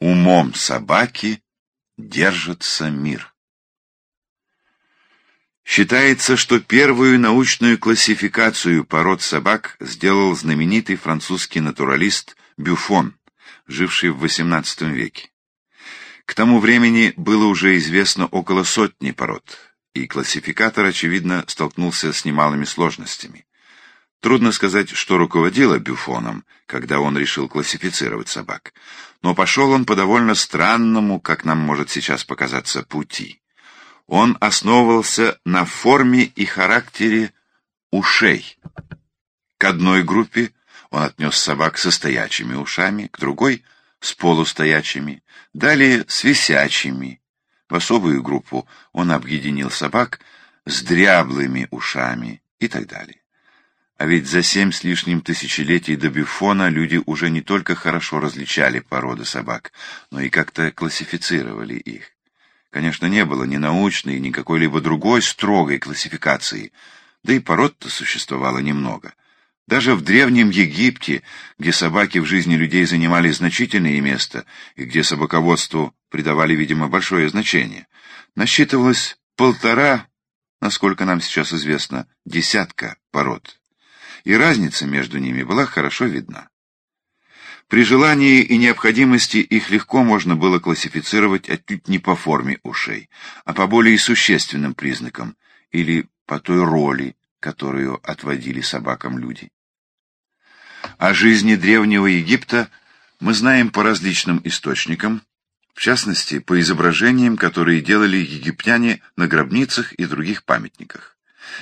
Умом собаки держится мир. Считается, что первую научную классификацию пород собак сделал знаменитый французский натуралист Бюфон, живший в XVIII веке. К тому времени было уже известно около сотни пород, и классификатор, очевидно, столкнулся с немалыми сложностями. Трудно сказать, что руководило Бюфоном, когда он решил классифицировать собак, но пошел он по довольно странному, как нам может сейчас показаться, пути. Он основывался на форме и характере ушей. К одной группе он отнес собак со стоячими ушами, к другой — с полустоячими, далее с висячими. В особую группу он объединил собак с дряблыми ушами и так далее. А ведь за семь с лишним тысячелетий до Бифона люди уже не только хорошо различали породы собак, но и как-то классифицировали их. Конечно, не было ни научной, ни какой-либо другой строгой классификации, да и пород-то существовало немного. Даже в Древнем Египте, где собаки в жизни людей занимали значительное место и где собаководству придавали, видимо, большое значение, насчитывалось полтора, насколько нам сейчас известно, десятка пород и разница между ними была хорошо видна. При желании и необходимости их легко можно было классифицировать отнюдь не по форме ушей, а по более существенным признакам или по той роли, которую отводили собакам люди. О жизни древнего Египта мы знаем по различным источникам, в частности, по изображениям, которые делали египтяне на гробницах и других памятниках.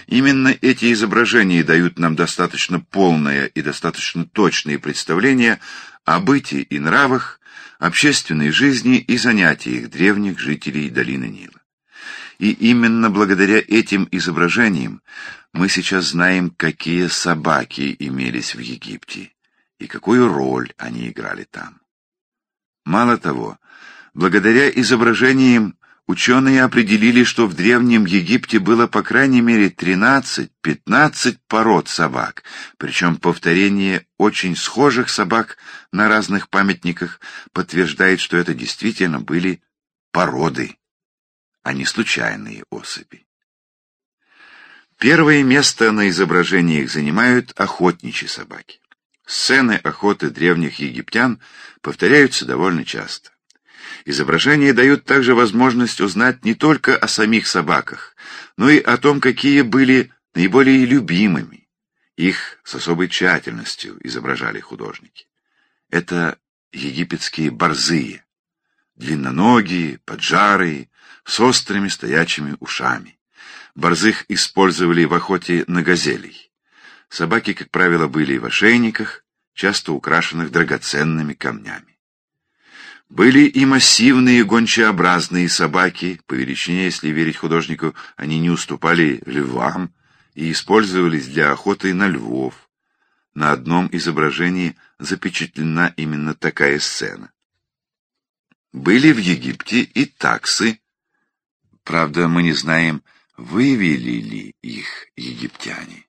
Именно эти изображения дают нам достаточно полное и достаточно точное представление о бытии и нравах, общественной жизни и занятиях древних жителей долины Нила. И именно благодаря этим изображениям мы сейчас знаем, какие собаки имелись в Египте и какую роль они играли там. Мало того, благодаря изображениям Ученые определили, что в Древнем Египте было по крайней мере 13-15 пород собак, причем повторение очень схожих собак на разных памятниках подтверждает, что это действительно были породы, а не случайные особи. Первое место на изображениях занимают охотничьи собаки. Сцены охоты древних египтян повторяются довольно часто. Изображения дают также возможность узнать не только о самих собаках, но и о том, какие были наиболее любимыми. Их с особой тщательностью изображали художники. Это египетские борзые, длинноногие, поджарые, с острыми стоячими ушами. Борзых использовали в охоте на газелей. Собаки, как правило, были в ошейниках, часто украшенных драгоценными камнями. Были и массивные гончеобразные собаки, по величине, если верить художнику, они не уступали львам и использовались для охоты на львов. На одном изображении запечатлена именно такая сцена. Были в Египте и таксы. Правда, мы не знаем, вывели ли их египтяне.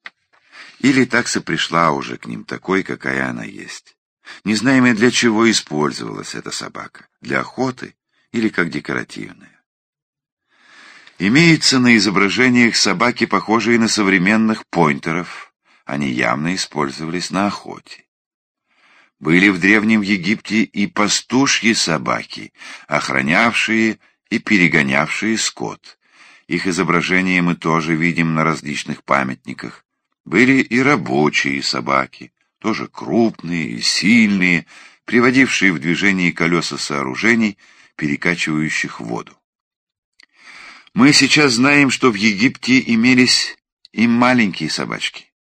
Или такса пришла уже к ним такой, какая она есть. Не знаем и для чего использовалась эта собака, для охоты или как декоративная. Имеются на изображениях собаки, похожие на современных пойнтеров. Они явно использовались на охоте. Были в Древнем Египте и пастушьи собаки, охранявшие и перегонявшие скот. Их изображения мы тоже видим на различных памятниках. Были и рабочие собаки, тоже крупные и сильные, приводившие в движение колеса сооружений, перекачивающих воду. Мы сейчас знаем, что в Египте имелись и маленькие собачки.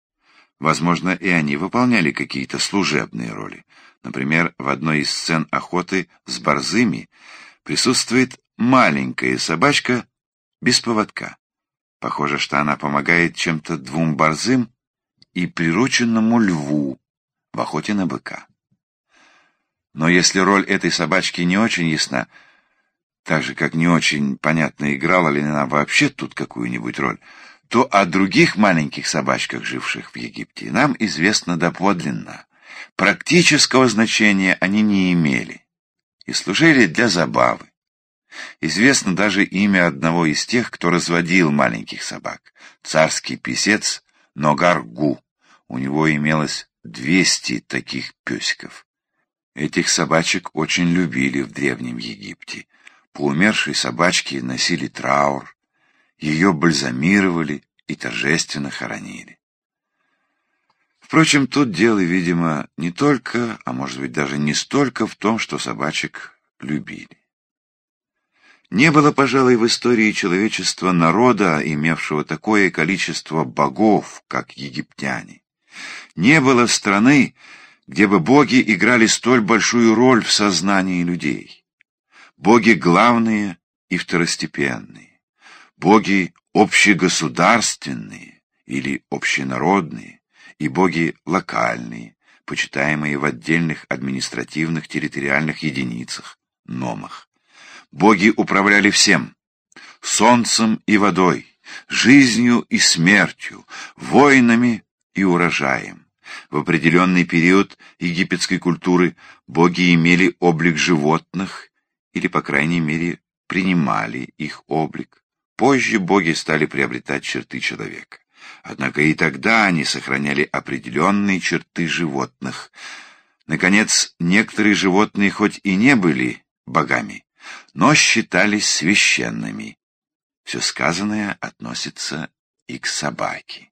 Возможно, и они выполняли какие-то служебные роли. Например, в одной из сцен охоты с борзыми присутствует маленькая собачка без поводка. Похоже, что она помогает чем-то двум борзым и прирученному льву, в охоте на быка. Но если роль этой собачки не очень ясна, так же, как не очень понятно, играла ли она вообще тут какую-нибудь роль, то о других маленьких собачках, живших в Египте, нам известно доподлинно. Практического значения они не имели. и служили для забавы. Известно даже имя одного из тех, кто разводил маленьких собак. Царский писец Ногар-Гу. У него имелось двести таких песиков. Этих собачек очень любили в Древнем Египте. По умершей собачке носили траур, ее бальзамировали и торжественно хоронили. Впрочем, тут дело, видимо, не только, а может быть даже не столько в том, что собачек любили. Не было, пожалуй, в истории человечества народа, имевшего такое количество богов, как египтяне. Не было страны, где бы боги играли столь большую роль в сознании людей. Боги главные и второстепенные, боги общегосударственные или общенародные, и боги локальные, почитаемые в отдельных административных территориальных единицах, номах. Боги управляли всем — солнцем и водой, жизнью и смертью, войнами и урожаем. В определенный период египетской культуры боги имели облик животных или, по крайней мере, принимали их облик. Позже боги стали приобретать черты человека. Однако и тогда они сохраняли определенные черты животных. Наконец, некоторые животные хоть и не были богами, но считались священными. Все сказанное относится и к собаке.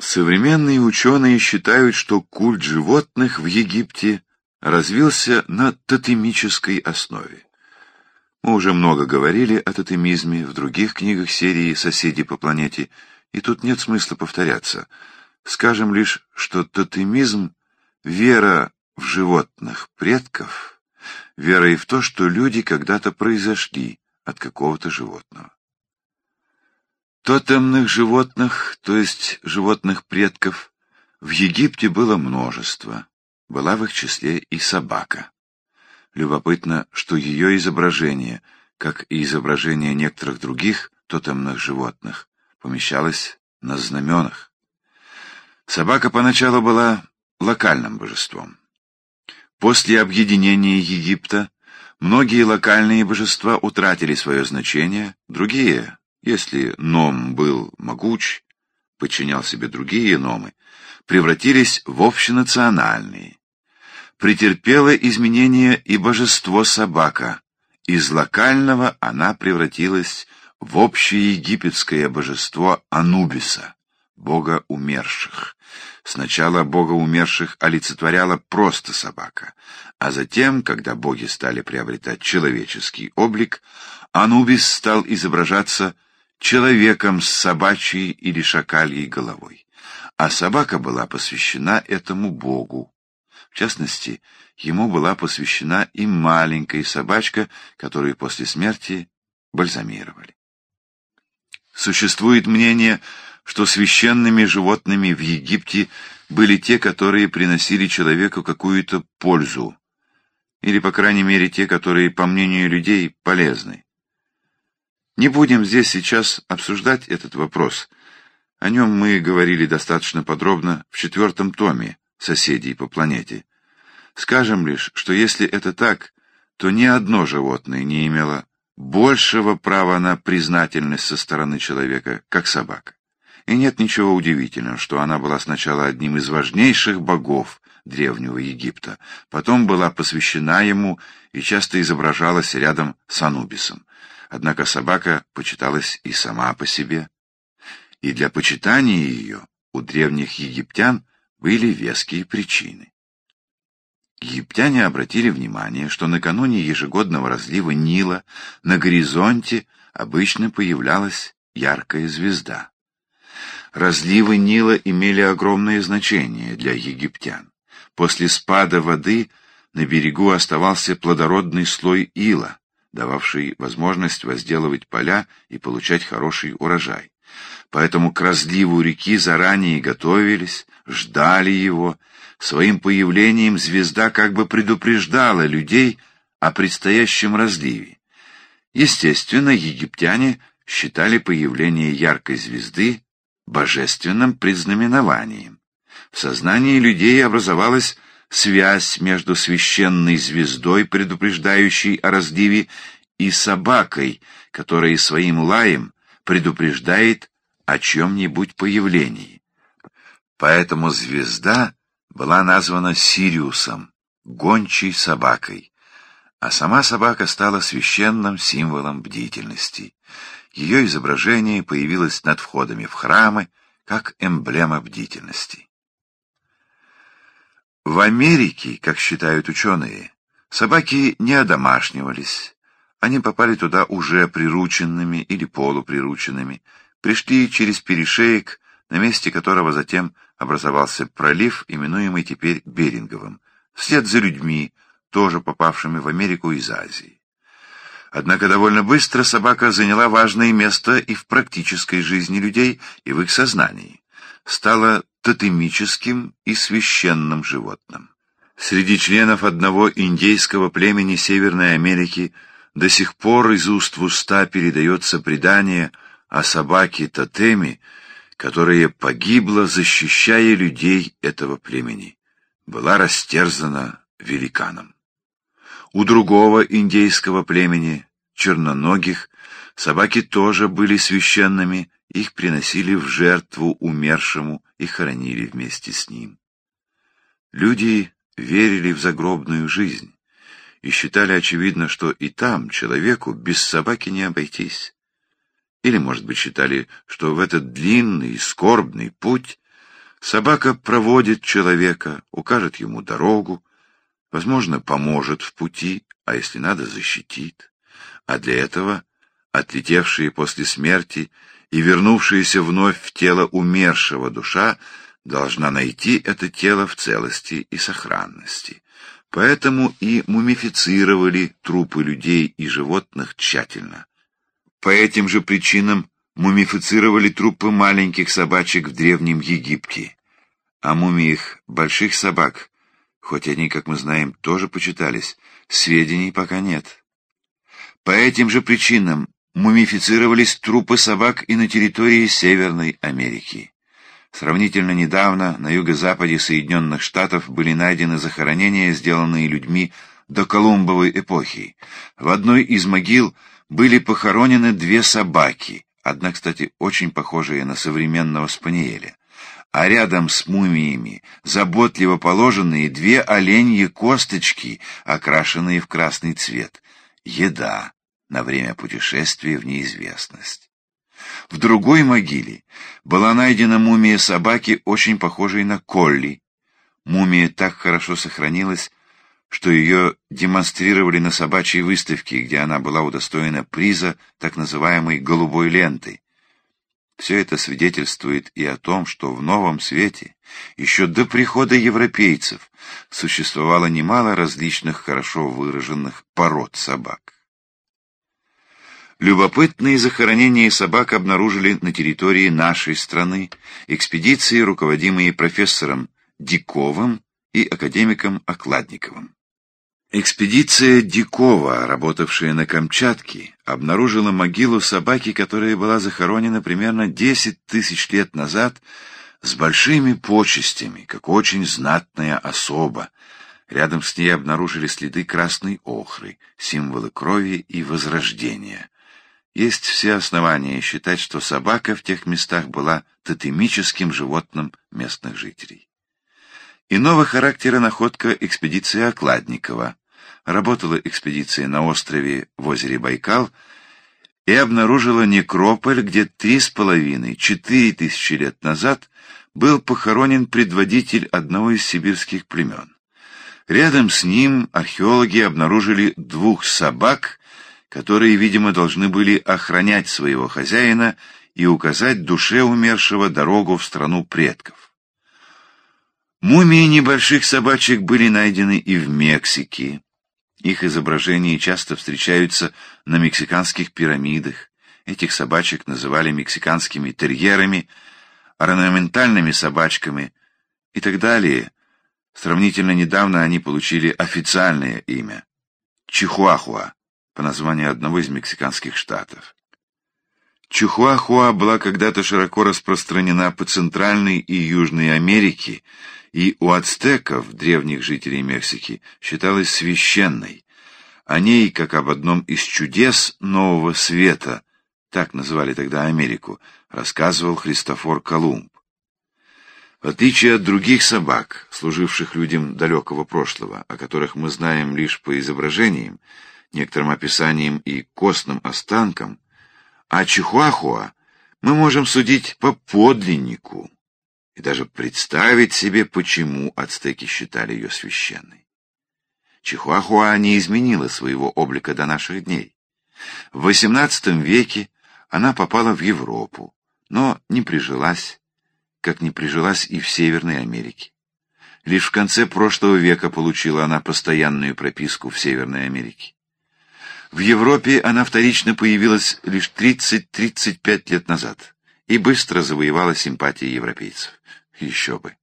Современные ученые считают, что культ животных в Египте развился на тотемической основе. Мы уже много говорили о тотемизме в других книгах серии «Соседи по планете», и тут нет смысла повторяться. Скажем лишь, что тотемизм — вера в животных предков — верой в то, что люди когда-то произошли от какого-то животного. Тотемных животных, то есть животных предков, в Египте было множество, была в их числе и собака. Любопытно, что ее изображение, как и изображение некоторых других тотемных животных, помещалось на знаменах. Собака поначалу была локальным божеством. После объединения Египта многие локальные божества утратили свое значение, другие, если Ном был могуч, подчинял себе другие Номы, превратились в общенациональные. Претерпело изменение и божество собака. Из локального она превратилась в общеегипетское божество Анубиса, бога умерших, Сначала бога умерших олицетворяла просто собака, а затем, когда боги стали приобретать человеческий облик, Анубис стал изображаться человеком с собачьей или шакальей головой, а собака была посвящена этому богу. В частности, ему была посвящена и маленькая собачка, которую после смерти бальзамировали. Существует мнение, что священными животными в Египте были те, которые приносили человеку какую-то пользу, или, по крайней мере, те, которые, по мнению людей, полезны. Не будем здесь сейчас обсуждать этот вопрос. О нем мы говорили достаточно подробно в четвертом томе «Соседей по планете». Скажем лишь, что если это так, то ни одно животное не имело большего права на признательность со стороны человека, как собака. И нет ничего удивительного, что она была сначала одним из важнейших богов Древнего Египта, потом была посвящена ему и часто изображалась рядом с Анубисом. Однако собака почиталась и сама по себе. И для почитания ее у древних египтян были веские причины. Египтяне обратили внимание, что накануне ежегодного разлива Нила на горизонте обычно появлялась яркая звезда разливы Нила имели огромное значение для египтян. После спада воды на берегу оставался плодородный слой ила, дававший возможность возделывать поля и получать хороший урожай. Поэтому к разливу реки заранее готовились, ждали его. Своим появлением звезда как бы предупреждала людей о предстоящем разливе. Естественно, египтяне считали появление яркой звезды божественным предзнаменованием. В сознании людей образовалось связь между священной звездой, предупреждающей о разливе, и собакой, которая своим лаем предупреждает о чем-нибудь появлении. Поэтому звезда была названа Сириусом, гончей собакой, а сама собака стала священным символом бдительности. Ее изображение появилось над входами в храмы, как эмблема бдительности. В Америке, как считают ученые, собаки не одомашнивались. Они попали туда уже прирученными или полуприрученными, пришли через перешеек, на месте которого затем образовался пролив, именуемый теперь Беринговым, вслед за людьми, тоже попавшими в Америку из Азии. Однако довольно быстро собака заняла важное место и в практической жизни людей, и в их сознании. Стала тотемическим и священным животным. Среди членов одного индейского племени Северной Америки до сих пор из уст в уста передается предание о собаке-тотеме, которая погибла, защищая людей этого племени, была растерзана великаном. У другого индейского племени, черноногих, собаки тоже были священными, их приносили в жертву умершему и хоронили вместе с ним. Люди верили в загробную жизнь и считали очевидно, что и там человеку без собаки не обойтись. Или, может быть, считали, что в этот длинный, скорбный путь собака проводит человека, укажет ему дорогу, возможно, поможет в пути, а если надо, защитит. А для этого отлетевшие после смерти и вернувшаяся вновь в тело умершего душа должна найти это тело в целости и сохранности. Поэтому и мумифицировали трупы людей и животных тщательно. По этим же причинам мумифицировали трупы маленьких собачек в Древнем Египте. О мумиях больших собак хоть они, как мы знаем, тоже почитались, сведений пока нет. По этим же причинам мумифицировались трупы собак и на территории Северной Америки. Сравнительно недавно на юго-западе Соединенных Штатов были найдены захоронения, сделанные людьми до Колумбовой эпохи. В одной из могил были похоронены две собаки, одна, кстати, очень похожая на современного спаниеля а рядом с мумиями заботливо положенные две оленьи косточки, окрашенные в красный цвет. Еда на время путешествия в неизвестность. В другой могиле была найдена мумия собаки, очень похожей на Колли. Мумия так хорошо сохранилась, что ее демонстрировали на собачьей выставке, где она была удостоена приза так называемой «голубой ленты», все это свидетельствует и о том, что в Новом Свете, еще до прихода европейцев, существовало немало различных хорошо выраженных пород собак. Любопытные захоронения собак обнаружили на территории нашей страны экспедиции, руководимые профессором Диковым и академиком Окладниковым. Экспедиция Дикова, работавшая на Камчатке, обнаружила могилу собаки, которая была захоронена примерно 10 тысяч лет назад с большими почестями, как очень знатная особа. Рядом с ней обнаружили следы красной охры, символы крови и возрождения. Есть все основания считать, что собака в тех местах была тотемическим животным местных жителей. Иного характера находка экспедиции Окладникова — работала экспедиция на острове в озере Байкал и обнаружила некрополь, где три с половиной-четыре тысячи лет назад был похоронен предводитель одного из сибирских племен. Рядом с ним археологи обнаружили двух собак, которые, видимо, должны были охранять своего хозяина и указать душе умершего дорогу в страну предков. Мумии небольших собачек были найдены и в Мексике, их изображения часто встречаются на мексиканских пирамидах. Этих собачек называли мексиканскими терьерами, орнаментальными собачками и так далее. Сравнительно недавно они получили официальное имя — Чихуахуа, по названию одного из мексиканских штатов. Чихуахуа была когда-то широко распространена по Центральной и Южной Америке и у ацтеков, древних жителей Мексики, считалась священной. О ней, как об одном из чудес Нового Света, так называли тогда Америку, рассказывал Христофор Колумб. В отличие от других собак, служивших людям далекого прошлого, о которых мы знаем лишь по изображениям, некоторым описаниям и костным останкам, о Чихуахуа мы можем судить по подлиннику и даже представить себе, почему ацтеки считали ее священной. Чихуахуа не изменила своего облика до наших дней. В XVIII веке она попала в Европу, но не прижилась, как не прижилась и в Северной Америке. Лишь в конце прошлого века получила она постоянную прописку в Северной Америке. В Европе она вторично появилась лишь 30-35 лет назад и быстро завоевала симпатии европейцев. Еще бы.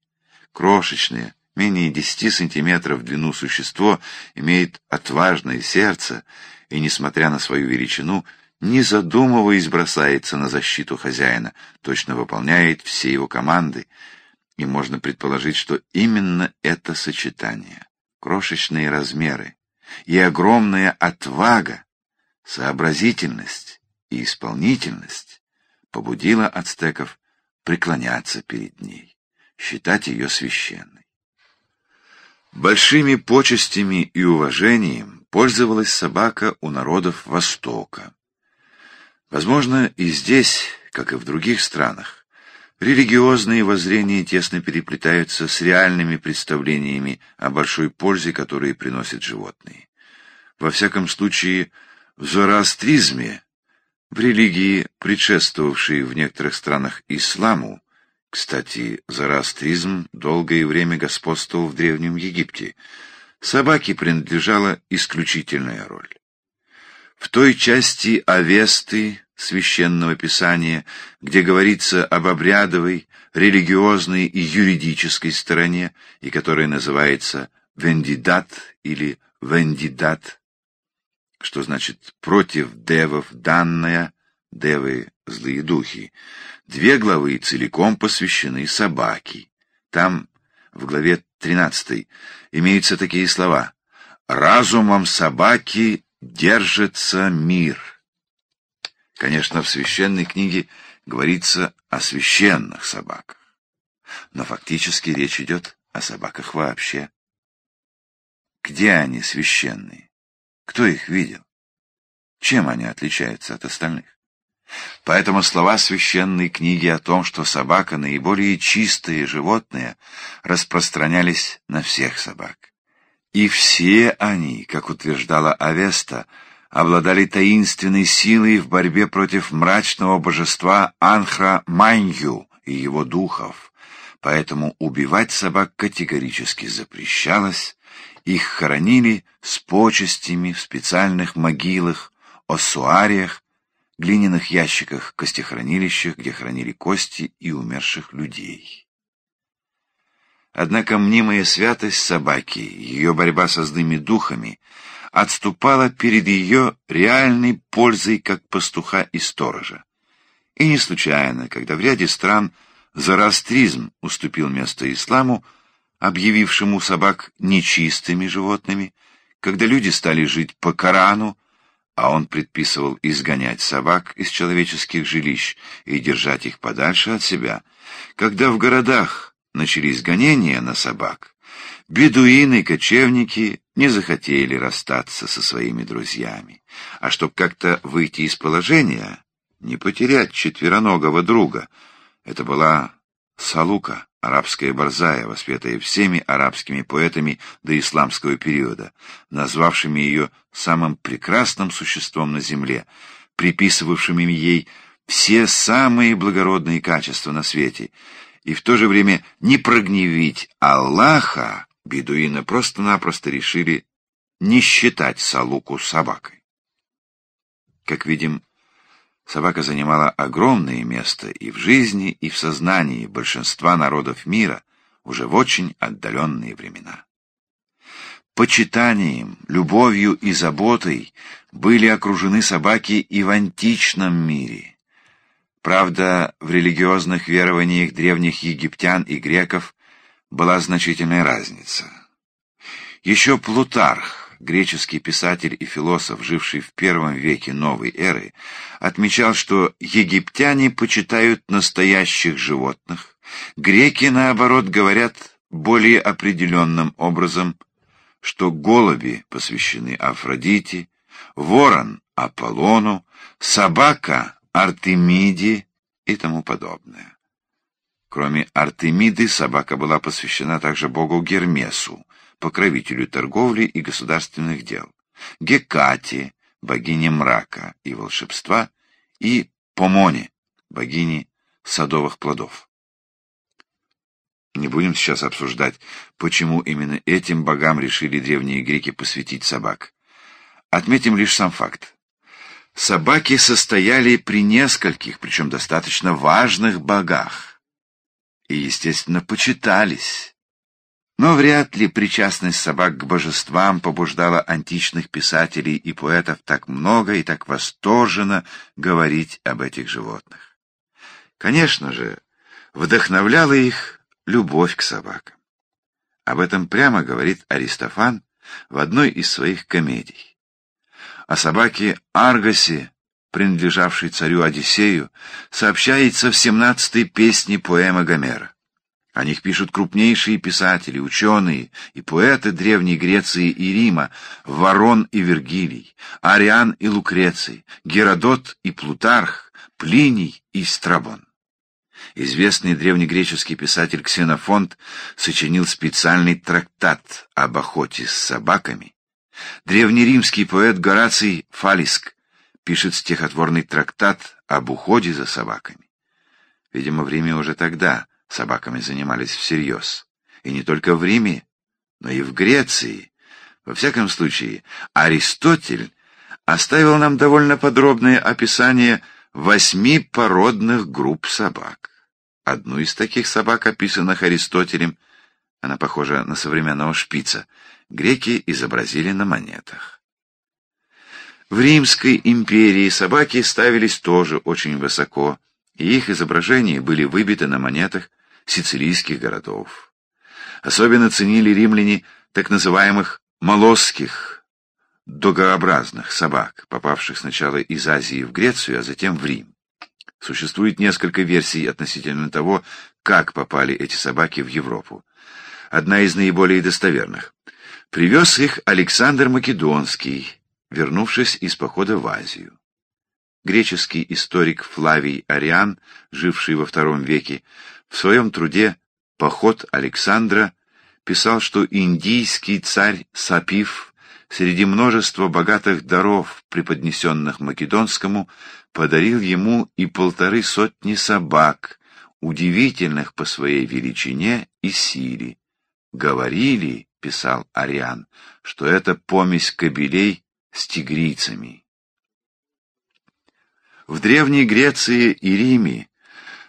Крошечное, менее 10 сантиметров в длину существо имеет отважное сердце и, несмотря на свою величину, не задумываясь, бросается на защиту хозяина, точно выполняет все его команды, и можно предположить, что именно это сочетание, крошечные размеры, и огромная отвага, сообразительность и исполнительность побудила ацтеков преклоняться перед ней, считать ее священной. Большими почестями и уважением пользовалась собака у народов Востока. Возможно, и здесь, как и в других странах, Религиозные воззрения тесно переплетаются с реальными представлениями о большой пользе, которые приносят животные. Во всяком случае, в зороастризме, в религии, предшествовавшей в некоторых странах исламу, кстати, зороастризм долгое время господствовал в Древнем Египте, собаке принадлежала исключительная роль. В той части Авесты, священного писания, где говорится об обрядовой, религиозной и юридической стороне, и которая называется «вендидат» или «вендидат», что значит «против девов данная», девы — злые духи. Две главы целиком посвящены собаке. Там, в главе 13, имеются такие слова «Разумом собаки держится мир». Конечно, в священной книге говорится о священных собаках, но фактически речь идет о собаках вообще. Где они священные? Кто их видел? Чем они отличаются от остальных? Поэтому слова священной книги о том, что собака наиболее чистое животное, распространялись на всех собак. И все они, как утверждала Авеста, обладали таинственной силой в борьбе против мрачного божества Анхра Манью и его духов, поэтому убивать собак категорически запрещалось, их хоронили с почестями в специальных могилах, оссуариях, глиняных ящиках, костехранилищах, где хранили кости и умерших людей. Однако мнимая святость собаки, ее борьба со злыми духами — отступала перед ее реальной пользой как пастуха и сторожа. И не случайно, когда в ряде стран зороастризм уступил место исламу, объявившему собак нечистыми животными, когда люди стали жить по Корану, а он предписывал изгонять собак из человеческих жилищ и держать их подальше от себя, когда в городах начались гонения на собак, Бедуины-кочевники не захотели расстаться со своими друзьями, а чтобы как-то выйти из положения, не потерять четвероногого друга, это была Салука, арабская борзая, воспетая всеми арабскими поэтами до исламского периода, назвавшими ее самым прекрасным существом на земле, приписывавшими ей все самые благородные качества на свете, и в то же время не прогневить Аллаха, бедуины просто-напросто решили не считать Салуку собакой. Как видим, собака занимала огромное место и в жизни, и в сознании большинства народов мира уже в очень отдаленные времена. Почитанием, любовью и заботой были окружены собаки и в античном мире. Правда, в религиозных верованиях древних египтян и греков была значительная разница. Еще Плутарх, греческий писатель и философ, живший в первом веке новой эры, отмечал, что египтяне почитают настоящих животных, греки, наоборот, говорят более определенным образом, что голуби посвящены Афродите, ворон — Аполлону, собака — Артемиде и тому подобное. Кроме Артемиды, собака была посвящена также богу Гермесу, покровителю торговли и государственных дел, Гекате, богине мрака и волшебства, и Помоне, богине садовых плодов. Не будем сейчас обсуждать, почему именно этим богам решили древние греки посвятить собак. Отметим лишь сам факт. Собаки состояли при нескольких, причем достаточно важных богах. И, естественно, почитались. Но вряд ли причастность собак к божествам побуждала античных писателей и поэтов так много и так восторженно говорить об этих животных. Конечно же, вдохновляла их любовь к собакам. Об этом прямо говорит Аристофан в одной из своих комедий. О собаке Аргосе, принадлежавшей царю Одиссею, сообщается в семнадцатой песне поэмы Гомера. О них пишут крупнейшие писатели, ученые и поэты Древней Греции и Рима, Ворон и Вергилий, Ариан и Лукреций, Геродот и Плутарх, Плиний и Страбон. Известный древнегреческий писатель Ксенофонт сочинил специальный трактат об охоте с собаками. Древнеримский поэт Гораций Фалиск пишет стихотворный трактат об уходе за собаками. Видимо, в Риме уже тогда собаками занимались всерьез. И не только в Риме, но и в Греции. Во всяком случае, Аристотель оставил нам довольно подробное описание восьми породных групп собак. Одну из таких собак, описанных Аристотелем, она похожа на современного шпица, греки изобразили на монетах. В Римской империи собаки ставились тоже очень высоко, и их изображения были выбиты на монетах сицилийских городов. Особенно ценили римляне так называемых молосских, догообразных собак, попавших сначала из Азии в Грецию, а затем в Рим. Существует несколько версий относительно того, как попали эти собаки в Европу. Одна из наиболее достоверных. Привез их Александр Македонский, вернувшись из похода в Азию. Греческий историк Флавий Ариан, живший во втором веке, в своем труде «Поход Александра» писал, что индийский царь Сапив среди множества богатых даров, преподнесенных Македонскому, подарил ему и полторы сотни собак, удивительных по своей величине и силе. «Говорили, — писал Ариан, — что это помесь кобелей с тигрицами». В Древней Греции и Риме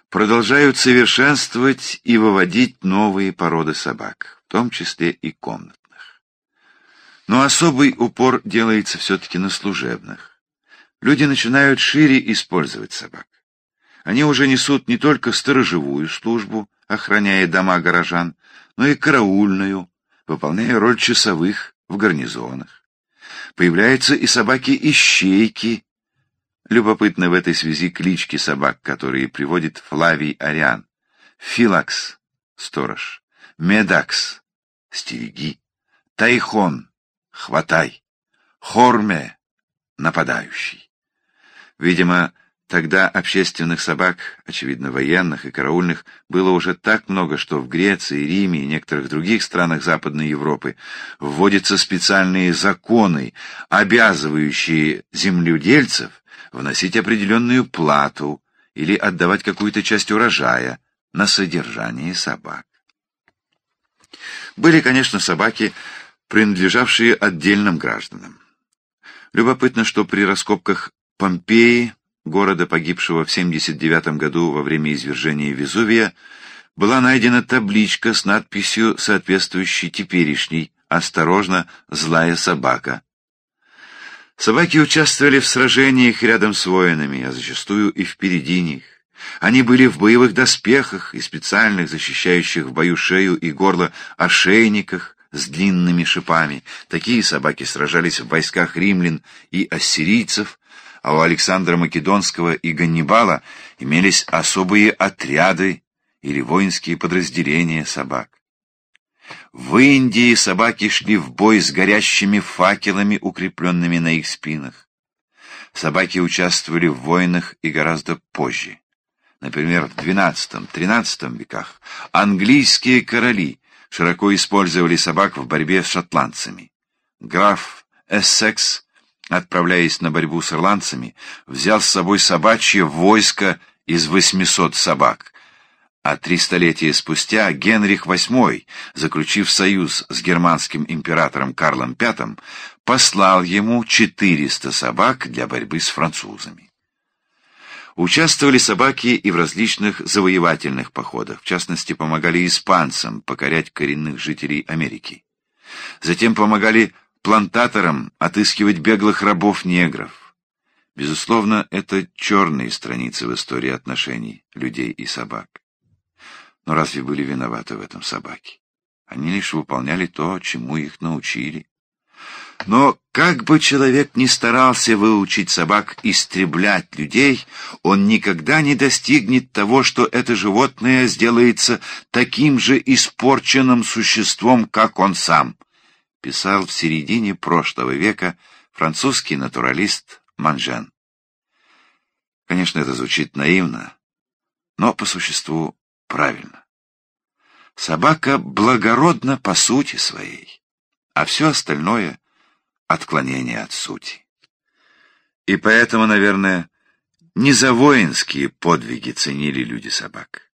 продолжают совершенствовать и выводить новые породы собак, в том числе и комнатных. Но особый упор делается все-таки на служебных. Люди начинают шире использовать собак. Они уже несут не только сторожевую службу, охраняя дома горожан, но и караульную, выполняя роль часовых в гарнизонах. Появляются и собаки-ищейки, Любопытны в этой связи клички собак, которые приводит Флавий Ариан. Филакс — сторож, Медакс — стереги, Тайхон — хватай, Хорме — нападающий. Видимо, тогда общественных собак, очевидно военных и караульных, было уже так много, что в Греции, Риме и некоторых других странах Западной Европы вводятся специальные законы, обязывающие земледельцев вносить определенную плату или отдавать какую-то часть урожая на содержание собак. Были, конечно, собаки, принадлежавшие отдельным гражданам. Любопытно, что при раскопках Помпеи, города, погибшего в 79 году во время извержения Везувия, была найдена табличка с надписью, соответствующей теперешней «Осторожно, злая собака», Собаки участвовали в сражениях рядом с воинами, а зачастую и впереди них. Они были в боевых доспехах и специальных, защищающих в бою шею и горло, ошейниках с длинными шипами. Такие собаки сражались в войсках римлян и ассирийцев, а у Александра Македонского и Ганнибала имелись особые отряды или воинские подразделения собак. В Индии собаки шли в бой с горящими факелами, укрепленными на их спинах. Собаки участвовали в войнах и гораздо позже. Например, в XII-XIII веках английские короли широко использовали собак в борьбе с шотландцами. Граф Эссекс, отправляясь на борьбу с ирландцами, взял с собой собачье войско из 800 собак, а три столетия спустя Генрих VIII, заключив союз с германским императором Карлом V, послал ему 400 собак для борьбы с французами. Участвовали собаки и в различных завоевательных походах, в частности, помогали испанцам покорять коренных жителей Америки. Затем помогали плантаторам отыскивать беглых рабов-негров. Безусловно, это черные страницы в истории отношений людей и собак. Но разве были виноваты в этом собаки? Они лишь выполняли то, чему их научили. Но как бы человек ни старался выучить собак истреблять людей, он никогда не достигнет того, что это животное сделается таким же испорченным существом, как он сам, писал в середине прошлого века французский натуралист Манжен. Конечно, это звучит наивно, но по существу правильно. Собака благородна по сути своей, а все остальное — отклонение от сути. И поэтому, наверное, не за воинские подвиги ценили люди собак.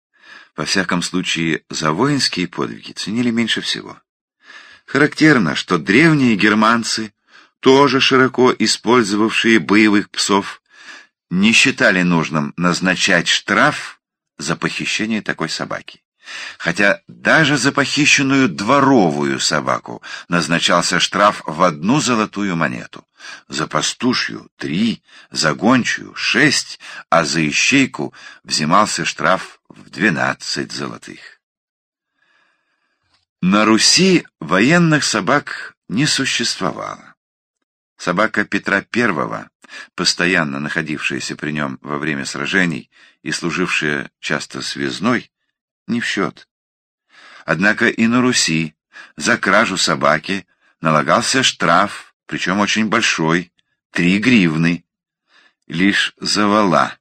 Во всяком случае, за воинские подвиги ценили меньше всего. Характерно, что древние германцы, тоже широко использовавшие боевых псов, не считали нужным назначать штраф за похищение такой собаки. Хотя даже за похищенную дворовую собаку назначался штраф в одну золотую монету, за пастушью — три, за гончую — шесть, а за ищейку взимался штраф в двенадцать золотых. На Руси военных собак не существовало. Собака Петра I, постоянно находившаяся при нем во время сражений и служившая часто связной, не в счет. Однако и на Руси за кражу собаки налагался штраф, причем очень большой, три гривны. Лишь за вала,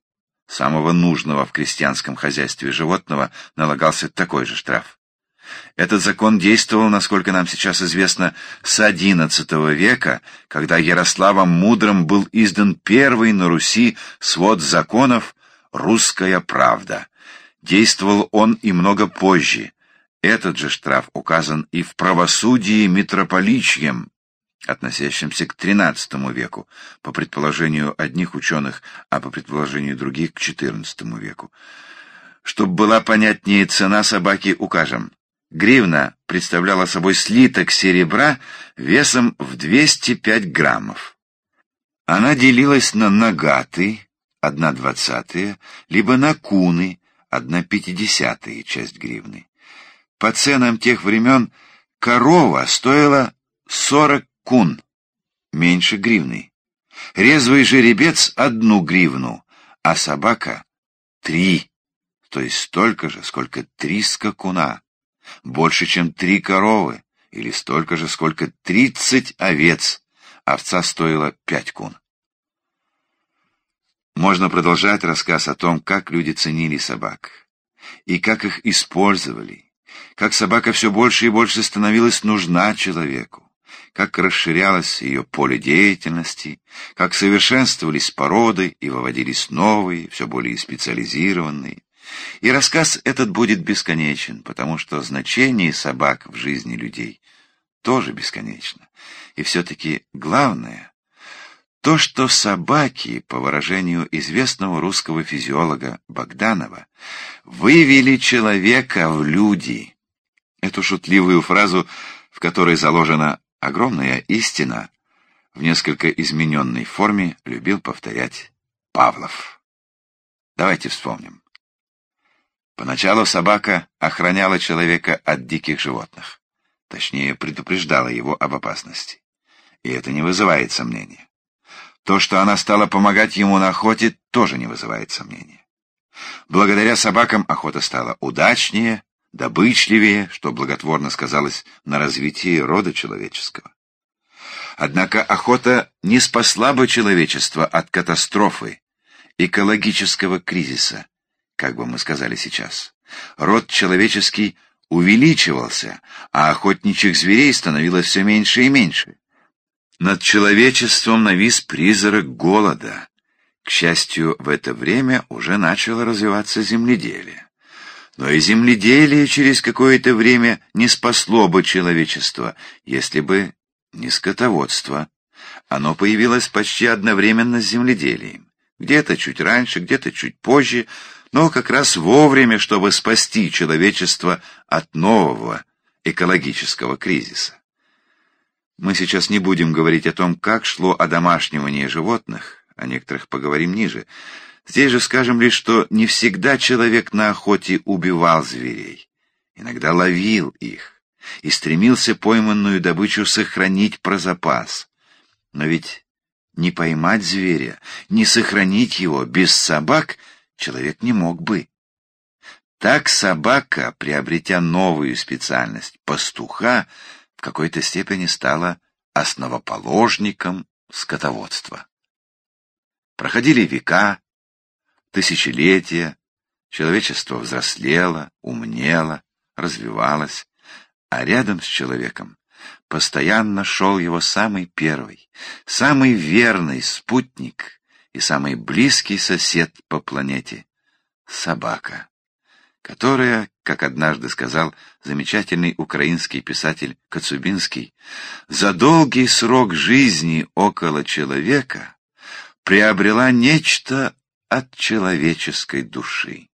самого нужного в крестьянском хозяйстве животного, налагался такой же штраф. Этот закон действовал, насколько нам сейчас известно, с XI века, когда Ярославом Мудрым был издан первый на Руси свод законов «Русская правда». Действовал он и много позже. Этот же штраф указан и в правосудии митрополичьем, относящемся к XIII веку, по предположению одних ученых, а по предположению других — к XIV веку. Чтобы была понятнее цена собаки, укажем. Гривна представляла собой слиток серебра весом в 205 граммов. Она делилась на нагаты, одна двадцатая, либо на куны, одна пятидесятая часть гривны. По ценам тех времен корова стоила сорок кун, меньше гривны. Резвый жеребец — одну гривну, а собака — три, то есть столько же, сколько три скакуна, больше, чем три коровы, или столько же, сколько тридцать овец, овца стоила пять кун. Можно продолжать рассказ о том, как люди ценили собак, и как их использовали, как собака все больше и больше становилась нужна человеку, как расширялось ее поле деятельности, как совершенствовались породы и выводились новые, все более специализированные. И рассказ этот будет бесконечен, потому что значение собак в жизни людей тоже бесконечно. И все-таки главное то, что собаки, по выражению известного русского физиолога Богданова, вывели человека в люди. Эту шутливую фразу, в которой заложена огромная истина, в несколько измененной форме любил повторять Павлов. Давайте вспомним. Поначалу собака охраняла человека от диких животных. Точнее, предупреждала его об опасности. И это не вызывает сомнения. То, что она стала помогать ему на охоте, тоже не вызывает сомнения. Благодаря собакам охота стала удачнее, добычливее, что благотворно сказалось на развитии рода человеческого. Однако охота не спасла бы человечество от катастрофы, экологического кризиса, как бы мы сказали сейчас. Род человеческий увеличивался, а охотничьих зверей становилось все меньше и меньше. Над человечеством навис призрак голода. К счастью, в это время уже начало развиваться земледелие. Но и земледелие через какое-то время не спасло бы человечество, если бы не скотоводство. Оно появилось почти одновременно с земледелием. Где-то чуть раньше, где-то чуть позже, но как раз вовремя, чтобы спасти человечество от нового экологического кризиса. Мы сейчас не будем говорить о том, как шло одомашнивание животных, о некоторых поговорим ниже. Здесь же скажем лишь, что не всегда человек на охоте убивал зверей, иногда ловил их и стремился пойманную добычу сохранить про запас. Но ведь не поймать зверя, не сохранить его без собак человек не мог бы. Так собака, приобретя новую специальность пастуха, в какой-то степени стала основоположником скотоводства. Проходили века, тысячелетия, человечество взрослело, умнело, развивалось, а рядом с человеком постоянно шел его самый первый, самый верный спутник и самый близкий сосед по планете — собака, которая, как однажды сказал замечательный украинский писатель Коцубинский, за долгий срок жизни около человека приобрела нечто от человеческой души.